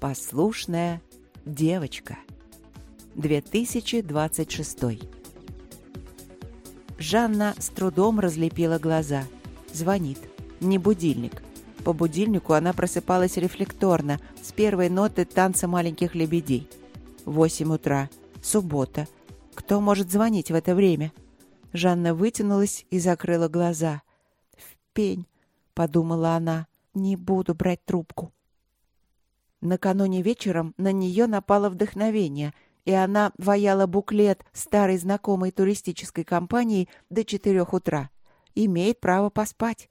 Послушная девочка. 2026. Жанна с трудом разлепила глаза. Звонит. Не будильник. По будильнику она просыпалась рефлекторно, с первой ноты танца маленьких лебедей. Восемь утра. Суббота. Кто может звонить в это время? Жанна вытянулась и закрыла глаза. «В пень», — подумала она, — «не буду брать трубку». Накануне вечером на нее напало вдохновение, и она ваяла буклет старой знакомой туристической компании до четырех утра. Имеет право поспать.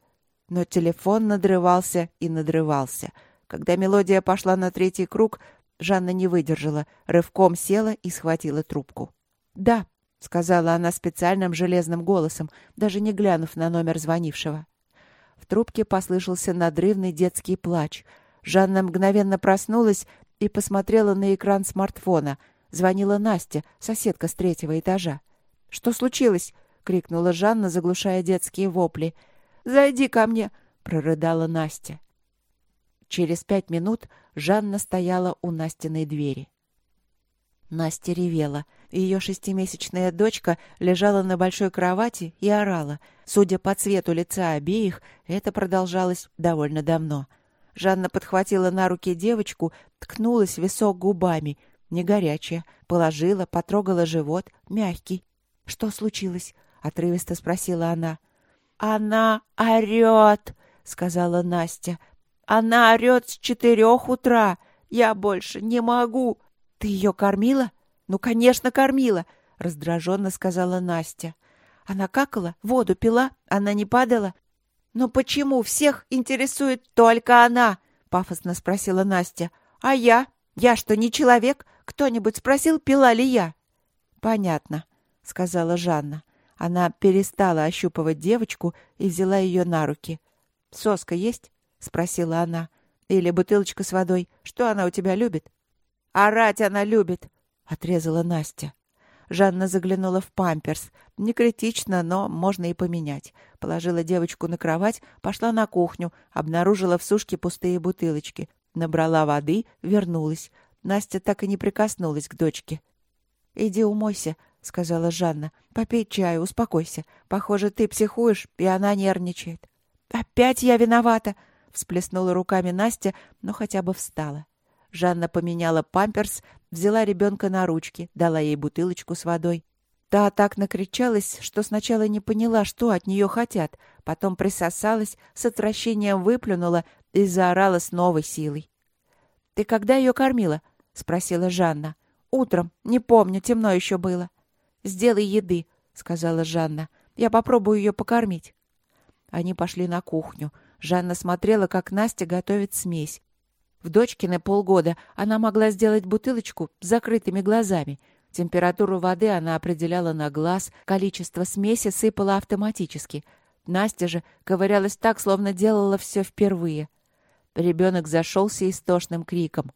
Но телефон надрывался и надрывался. Когда мелодия пошла на третий круг, Жанна не выдержала, рывком села и схватила трубку. «Да», — сказала она специальным железным голосом, даже не глянув на номер звонившего. В трубке послышался надрывный детский плач — Жанна мгновенно проснулась и посмотрела на экран смартфона. Звонила Настя, соседка с третьего этажа. «Что случилось?» — крикнула Жанна, заглушая детские вопли. «Зайди ко мне!» — прорыдала Настя. Через пять минут Жанна стояла у Настиной двери. Настя ревела. Ее шестимесячная дочка лежала на большой кровати и орала. Судя по цвету лица обеих, это продолжалось довольно давно — Жанна подхватила на руки девочку, ткнулась в висок губами. Не горячая. Положила, потрогала живот. Мягкий. «Что случилось?» — отрывисто спросила она. «Она орет!» — сказала Настя. «Она орет с четырех утра. Я больше не могу!» «Ты ее кормила?» «Ну, конечно, кормила!» — раздраженно сказала Настя. «Она какала? Воду пила? Она не падала? «Но почему всех интересует только она?» — пафосно спросила Настя. «А я? Я что, не человек? Кто-нибудь спросил, пила ли я?» «Понятно», — сказала Жанна. Она перестала ощупывать девочку и взяла ее на руки. «Соска есть?» — спросила она. «Или бутылочка с водой? Что она у тебя любит?» «Орать она любит!» — отрезала Настя. Жанна заглянула в памперс. Не критично, но можно и поменять. Положила девочку на кровать, пошла на кухню, обнаружила в сушке пустые бутылочки. Набрала воды, вернулась. Настя так и не прикоснулась к дочке. «Иди умойся», — сказала Жанна. «Попей чаю, успокойся. Похоже, ты психуешь, и она нервничает». «Опять я виновата!» — всплеснула руками Настя, но хотя бы встала. Жанна поменяла памперс, взяла ребенка на ручки, дала ей бутылочку с водой. Та так накричалась, что сначала не поняла, что от нее хотят, потом присосалась, с отвращением выплюнула и заорала с новой силой. «Ты когда ее кормила?» — спросила Жанна. «Утром. Не помню, темно еще было». «Сделай еды», — сказала Жанна. «Я попробую ее покормить». Они пошли на кухню. Жанна смотрела, как Настя готовит смесь. В дочкины полгода она могла сделать бутылочку с закрытыми глазами. Температуру воды она определяла на глаз, количество смеси сыпала автоматически. Настя же ковырялась так, словно делала все впервые. Ребенок зашелся истошным криком.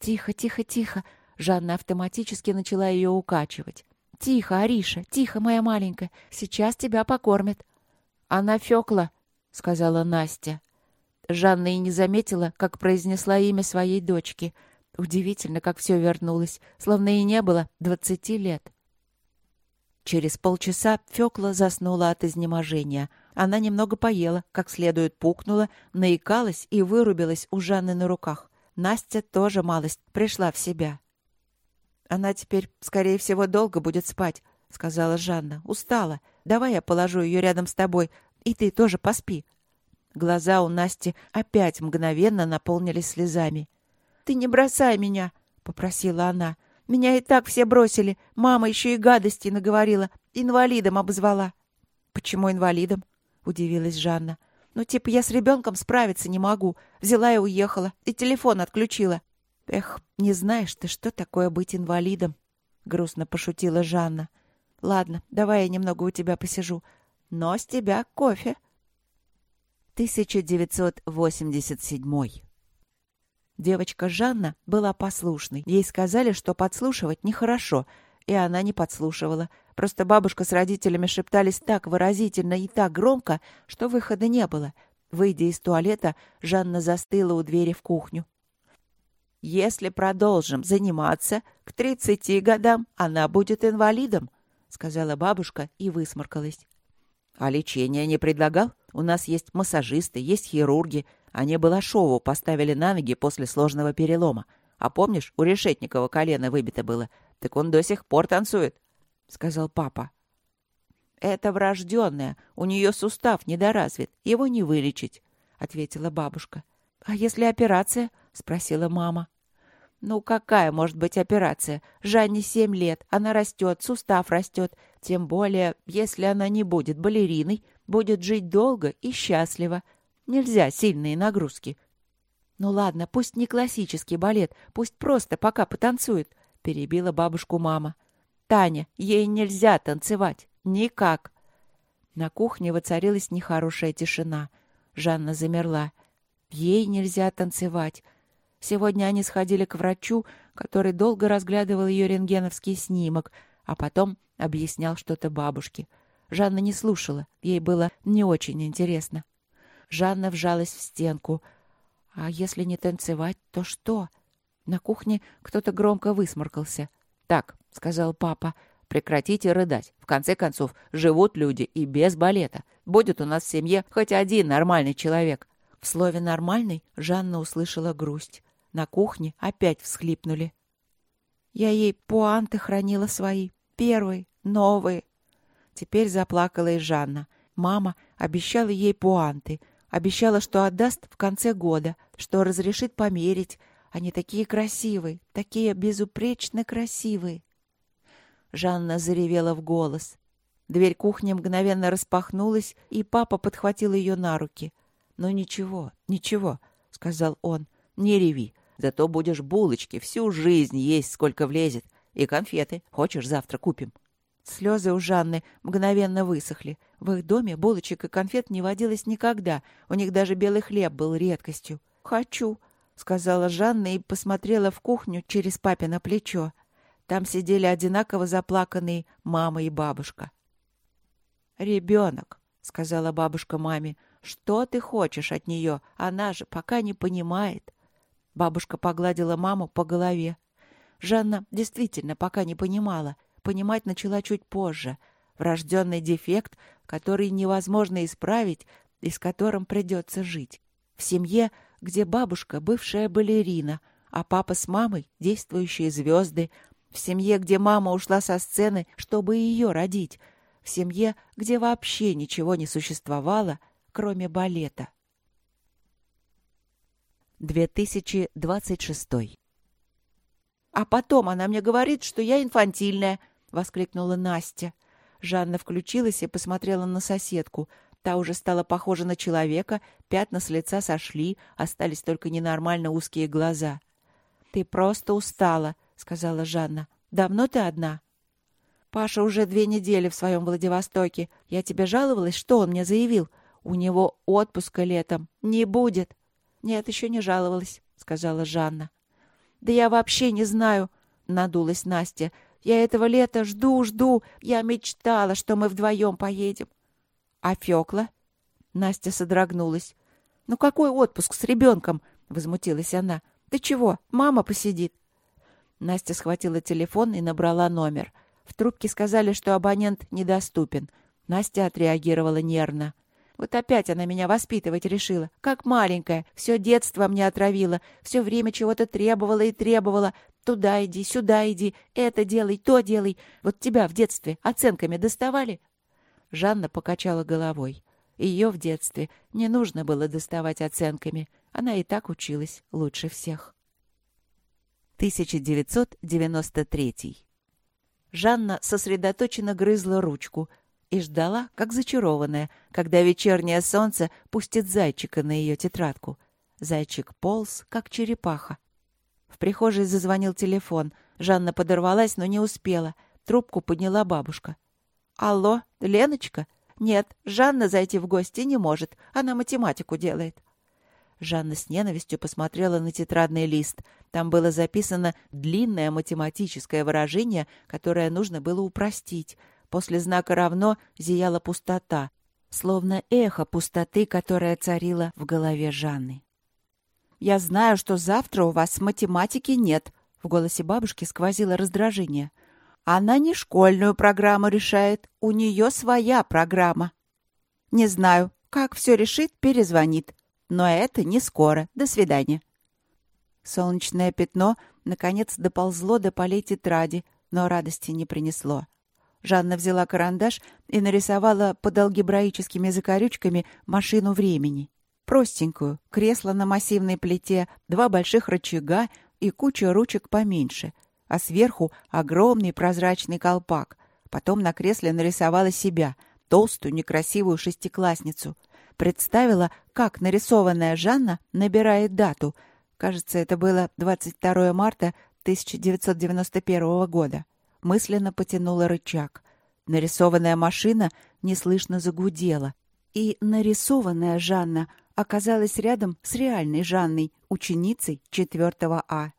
«Тихо, тихо, тихо!» Жанна автоматически начала ее укачивать. «Тихо, Ариша, тихо, моя маленькая, сейчас тебя покормят». «Она фёкла», — сказала Настя. Жанна и не заметила, как произнесла имя своей дочки. Удивительно, как все вернулось, словно и не было двадцати лет. Через полчаса Фёкла заснула от изнеможения. Она немного поела, как следует пукнула, наикалась и вырубилась у Жанны на руках. Настя тоже малость пришла в себя. «Она теперь, скорее всего, долго будет спать», — сказала Жанна. «Устала. Давай я положу ее рядом с тобой, и ты тоже поспи». Глаза у Насти опять мгновенно наполнились слезами. «Ты не бросай меня!» — попросила она. «Меня и так все бросили. Мама еще и гадости наговорила. Инвалидом обозвала». «Почему инвалидом?» — удивилась Жанна. «Ну, типа, я с ребенком справиться не могу. Взяла и уехала. И телефон отключила». «Эх, не знаешь ты, что такое быть инвалидом?» — грустно пошутила Жанна. «Ладно, давай я немного у тебя посижу. Но с тебя кофе». 1987. Девочка Жанна была послушной. Ей сказали, что подслушивать нехорошо, и она не подслушивала. Просто бабушка с родителями шептались так выразительно и так громко, что выхода не было. Выйдя из туалета, Жанна застыла у двери в кухню. Если продолжим заниматься, к тридцати годам она будет инвалидом, сказала бабушка и высморкалась. А лечение не предлагал? У нас есть массажисты, есть хирурги. Они Балашову поставили на ноги после сложного перелома. А помнишь, у Решетникова колено выбито было? Так он до сих пор танцует, — сказал папа. «Это врожденное. У нее сустав недоразвит. Его не вылечить», — ответила бабушка. «А если операция?» — спросила мама. «Ну, какая может быть операция? Жанне семь лет, она растет, сустав растет. Тем более, если она не будет балериной, будет жить долго и счастливо. Нельзя сильные нагрузки». «Ну ладно, пусть не классический балет, пусть просто пока потанцует», — перебила бабушку мама. «Таня, ей нельзя танцевать. Никак». На кухне воцарилась нехорошая тишина. Жанна замерла. Ей нельзя танцевать. Сегодня они сходили к врачу, который долго разглядывал ее рентгеновский снимок, а потом объяснял что-то бабушке. Жанна не слушала, ей было не очень интересно. Жанна вжалась в стенку. А если не танцевать, то что? На кухне кто-то громко высморкался. «Так», — сказал папа, — «прекратите рыдать. В конце концов, живут люди и без балета. Будет у нас в семье хоть один нормальный человек». В слове «нормальный» Жанна услышала грусть. На кухне опять всхлипнули. Я ей пуанты хранила свои, первые, новые. Теперь заплакала и Жанна. Мама обещала ей пуанты, обещала, что отдаст в конце года, что разрешит померить. Они такие красивые, такие безупречно красивые. Жанна заревела в голос. Дверь кухни мгновенно распахнулась, и папа подхватил ее на руки. «Ну ничего, ничего», — сказал он, — «не реви. Зато будешь булочки всю жизнь есть, сколько влезет. И конфеты. Хочешь, завтра купим?» Слезы у Жанны мгновенно высохли. В их доме булочек и конфет не водилось никогда. У них даже белый хлеб был редкостью. «Хочу», — сказала Жанна и посмотрела в кухню через папино плечо. Там сидели одинаково заплаканные мама и бабушка. «Ребенок», — сказала бабушка маме, — «что ты хочешь от нее? Она же пока не понимает». Бабушка погладила маму по голове. Жанна действительно пока не понимала. Понимать начала чуть позже. Врожденный дефект, который невозможно исправить и с которым придется жить. В семье, где бабушка — бывшая балерина, а папа с мамой — действующие звезды. В семье, где мама ушла со сцены, чтобы ее родить. В семье, где вообще ничего не существовало, кроме балета. 2026. «А потом она мне говорит, что я инфантильная!» — воскликнула Настя. Жанна включилась и посмотрела на соседку. Та уже стала похожа на человека, пятна с лица сошли, остались только ненормально узкие глаза. «Ты просто устала», — сказала Жанна. «Давно ты одна?» «Паша уже две недели в своем Владивостоке. Я тебе жаловалась, что он мне заявил? У него отпуска летом не будет». «Нет, еще не жаловалась», — сказала Жанна. «Да я вообще не знаю», — надулась Настя. «Я этого лета жду, жду. Я мечтала, что мы вдвоем поедем». «А Фёкла?» Настя содрогнулась. «Ну какой отпуск с ребенком?» — возмутилась она. «Ты чего? Мама посидит». Настя схватила телефон и набрала номер. В трубке сказали, что абонент недоступен. Настя отреагировала нервно. Вот опять она меня воспитывать решила, как маленькая. Все детство мне отравила, все время чего-то требовала и требовала. Туда иди, сюда иди, это делай, то делай. Вот тебя в детстве оценками доставали?» Жанна покачала головой. Ее в детстве не нужно было доставать оценками. Она и так училась лучше всех. 1993. Жанна сосредоточенно грызла ручку, и ждала, как зачарованная, когда вечернее солнце пустит зайчика на ее тетрадку. Зайчик полз, как черепаха. В прихожей зазвонил телефон. Жанна подорвалась, но не успела. Трубку подняла бабушка. «Алло, Леночка?» «Нет, Жанна зайти в гости не может. Она математику делает». Жанна с ненавистью посмотрела на тетрадный лист. Там было записано длинное математическое выражение, которое нужно было упростить — После знака «равно» зияла пустота, словно эхо пустоты, которая царила в голове Жанны. Я знаю, что завтра у вас математики нет. В голосе бабушки сквозило раздражение. Она не школьную программу решает, у нее своя программа. Не знаю, как все решит, перезвонит. Но это не скоро. До свидания. Солнечное пятно наконец доползло до полей тетради, но радости не принесло. Жанна взяла карандаш и нарисовала под алгебраическими закорючками машину времени. Простенькую, кресло на массивной плите, два больших рычага и куча ручек поменьше, а сверху огромный прозрачный колпак. Потом на кресле нарисовала себя, толстую некрасивую шестиклассницу. Представила, как нарисованная Жанна набирает дату. Кажется, это было 22 марта 1991 года. Мысленно потянула рычаг. Нарисованная машина неслышно загудела. И нарисованная Жанна оказалась рядом с реальной Жанной, ученицей 4 А.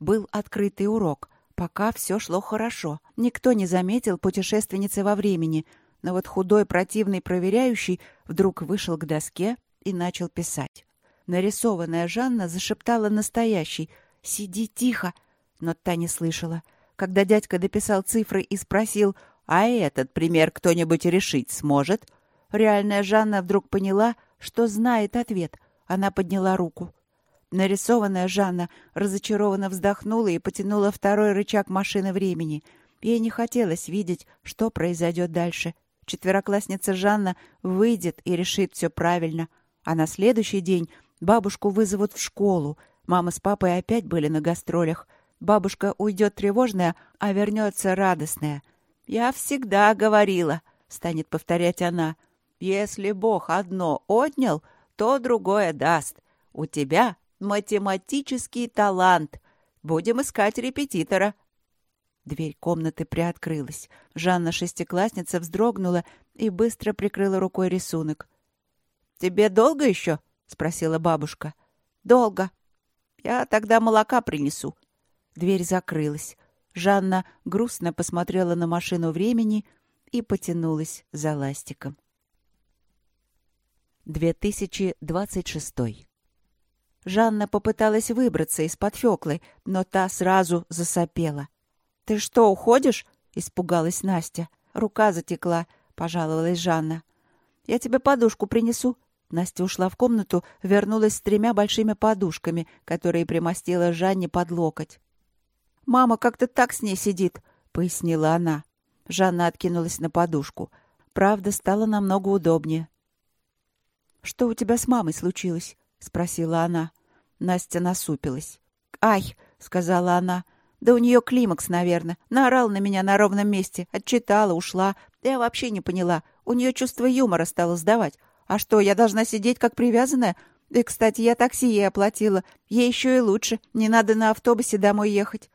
Был открытый урок. Пока все шло хорошо. Никто не заметил путешественницы во времени. Но вот худой противный проверяющий вдруг вышел к доске и начал писать. Нарисованная Жанна зашептала настоящий «Сиди тихо!» Но та не слышала. Когда дядька дописал цифры и спросил «А этот пример кто-нибудь решить сможет?» Реальная Жанна вдруг поняла, что знает ответ. Она подняла руку. Нарисованная Жанна разочарованно вздохнула и потянула второй рычаг машины времени. Ей не хотелось видеть, что произойдет дальше. Четвероклассница Жанна выйдет и решит все правильно. А на следующий день бабушку вызовут в школу. Мама с папой опять были на гастролях. Бабушка уйдет тревожная, а вернется радостная. «Я всегда говорила», — станет повторять она, — если Бог одно отнял, то другое даст. У тебя математический талант. Будем искать репетитора». Дверь комнаты приоткрылась. Жанна-шестиклассница вздрогнула и быстро прикрыла рукой рисунок. «Тебе долго еще?» — спросила бабушка. «Долго. Я тогда молока принесу». Дверь закрылась. Жанна грустно посмотрела на машину времени и потянулась за ластиком. 2026. Жанна попыталась выбраться из-под Фёклы, но та сразу засопела. «Ты что, уходишь?» — испугалась Настя. «Рука затекла», — пожаловалась Жанна. «Я тебе подушку принесу». Настя ушла в комнату, вернулась с тремя большими подушками, которые примостила Жанне под локоть. «Мама как-то так с ней сидит», — пояснила она. Жанна откинулась на подушку. Правда, стало намного удобнее. «Что у тебя с мамой случилось?» — спросила она. Настя насупилась. «Ай!» — сказала она. «Да у нее климакс, наверное. Наорал на меня на ровном месте. Отчитала, ушла. Я вообще не поняла. У нее чувство юмора стало сдавать. А что, я должна сидеть как привязанная? И, кстати, я такси ей оплатила. Ей еще и лучше. Не надо на автобусе домой ехать».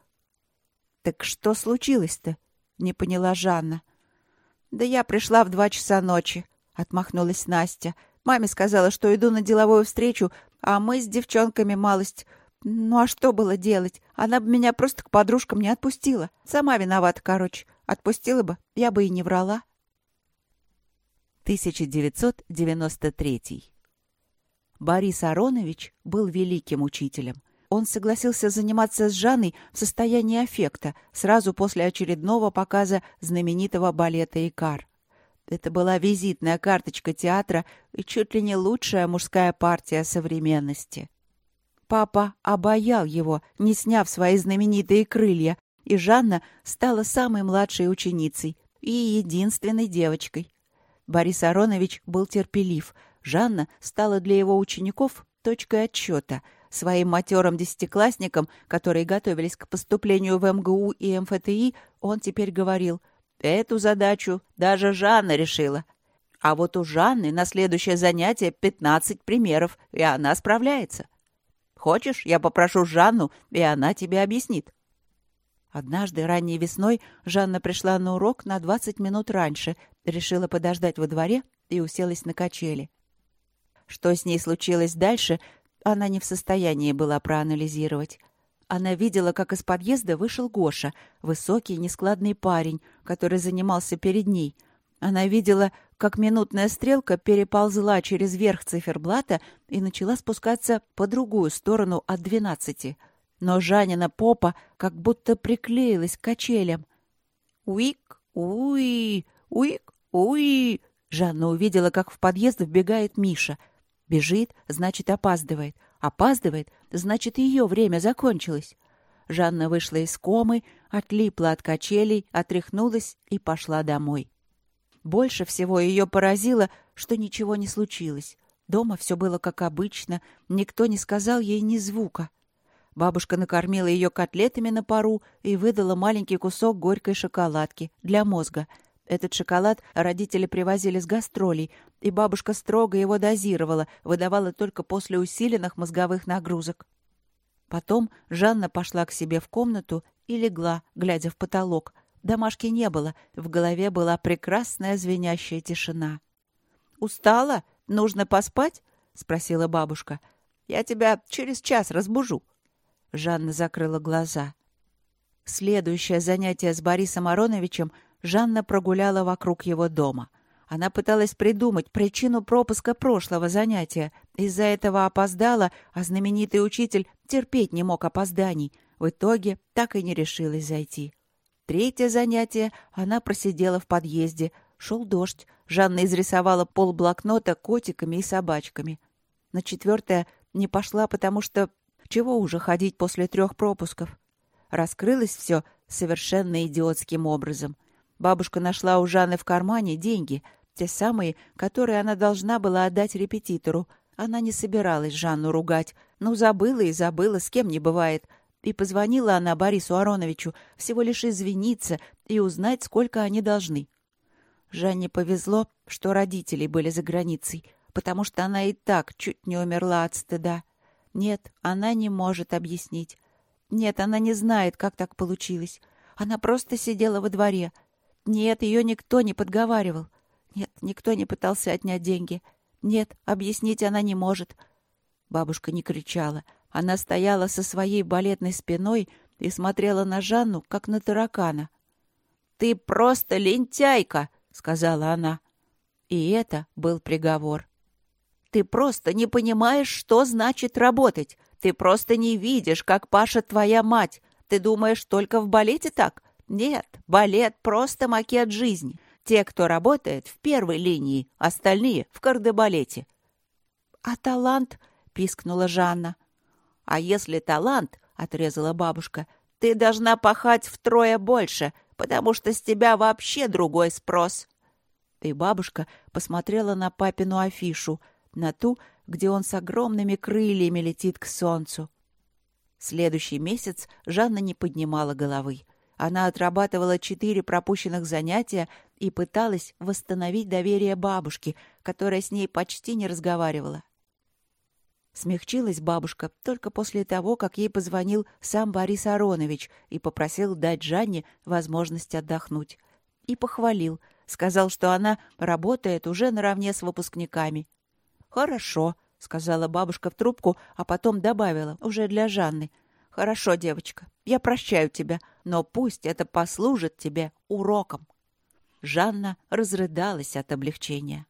«Так что случилось-то?» — не поняла Жанна. «Да я пришла в два часа ночи», — отмахнулась Настя. Маме сказала, что иду на деловую встречу, а мы с девчонками малость... Ну а что было делать? Она бы меня просто к подружкам не отпустила. Сама виновата, короче. Отпустила бы, я бы и не врала. 1993. Борис Аронович был великим учителем. Он согласился заниматься с Жанной в состоянии аффекта сразу после очередного показа знаменитого балета «Икар». Это была визитная карточка театра и чуть ли не лучшая мужская партия современности. Папа обаял его, не сняв свои знаменитые крылья, и Жанна стала самой младшей ученицей и единственной девочкой. Борис Аронович был терпелив. Жанна стала для его учеников точкой отсчета. Своим матерым десятиклассникам, которые готовились к поступлению в МГУ и МФТИ, он теперь говорил — Эту задачу даже Жанна решила. А вот у Жанны на следующее занятие 15 примеров, и она справляется. Хочешь, я попрошу Жанну, и она тебе объяснит. Однажды ранней весной Жанна пришла на урок на 20 минут раньше, решила подождать во дворе и уселась на качели. Что с ней случилось дальше, она не в состоянии была проанализировать. Она видела, как из подъезда вышел Гоша, высокий, нескладный парень, который занимался перед ней. Она видела, как минутная стрелка переползла через верх циферблата и начала спускаться по другую сторону от двенадцати. Но Жанина попа как будто приклеилась к качелям. «Уик, уи, уик, уи!» Жанна увидела, как в подъезд вбегает Миша. Бежит, значит, опаздывает. Опаздывает, значит, ее время закончилось. Жанна вышла из комы, отлипла от качелей, отряхнулась и пошла домой. Больше всего ее поразило, что ничего не случилось. Дома все было как обычно, никто не сказал ей ни звука. Бабушка накормила ее котлетами на пару и выдала маленький кусок горькой шоколадки для мозга. Этот шоколад родители привозили с гастролей, и бабушка строго его дозировала, выдавала только после усиленных мозговых нагрузок. Потом Жанна пошла к себе в комнату и легла, глядя в потолок. Домашки не было, в голове была прекрасная звенящая тишина. «Устала? Нужно поспать?» — спросила бабушка. «Я тебя через час разбужу». Жанна закрыла глаза. Следующее занятие с Борисом Ароновичем Жанна прогуляла вокруг его дома. Она пыталась придумать причину пропуска прошлого занятия. Из-за этого опоздала, а знаменитый учитель терпеть не мог опозданий. В итоге так и не решилась зайти. Третье занятие она просидела в подъезде. Шел дождь. Жанна изрисовала пол блокнота котиками и собачками. На четвертое не пошла, потому что... Чего уже ходить после трех пропусков? Раскрылось все совершенно идиотским образом. Бабушка нашла у Жанны в кармане деньги — те самые, которые она должна была отдать репетитору. Она не собиралась Жанну ругать. Ну, забыла и забыла, с кем не бывает. И позвонила она Борису Ароновичу всего лишь извиниться и узнать, сколько они должны. Жанне повезло, что родители были за границей, потому что она и так чуть не умерла от стыда. Нет, она не может объяснить. Нет, она не знает, как так получилось. Она просто сидела во дворе. Нет, ее никто не подговаривал. Нет, никто не пытался отнять деньги. Нет, объяснить она не может. Бабушка не кричала. Она стояла со своей балетной спиной и смотрела на Жанну, как на таракана. «Ты просто лентяйка!» — сказала она. И это был приговор. «Ты просто не понимаешь, что значит работать. Ты просто не видишь, как пашет твоя мать. Ты думаешь, только в балете так? Нет, балет — просто макет жизни. Те, кто работает в первой линии, остальные — в кардебалете. — А талант? — пискнула Жанна. — А если талант, — отрезала бабушка, — ты должна пахать втрое больше, потому что с тебя вообще другой спрос. И бабушка посмотрела на папину афишу, на ту, где он с огромными крыльями летит к солнцу. Следующий месяц Жанна не поднимала головы. Она отрабатывала четыре пропущенных занятия и пыталась восстановить доверие бабушки, которая с ней почти не разговаривала. Смягчилась бабушка только после того, как ей позвонил сам Борис Аронович и попросил дать Жанне возможность отдохнуть. И похвалил, сказал, что она работает уже наравне с выпускниками. «Хорошо», — сказала бабушка в трубку, а потом добавила, уже для Жанны. «Хорошо, девочка, я прощаю тебя, но пусть это послужит тебе уроком». Жанна разрыдалась от облегчения.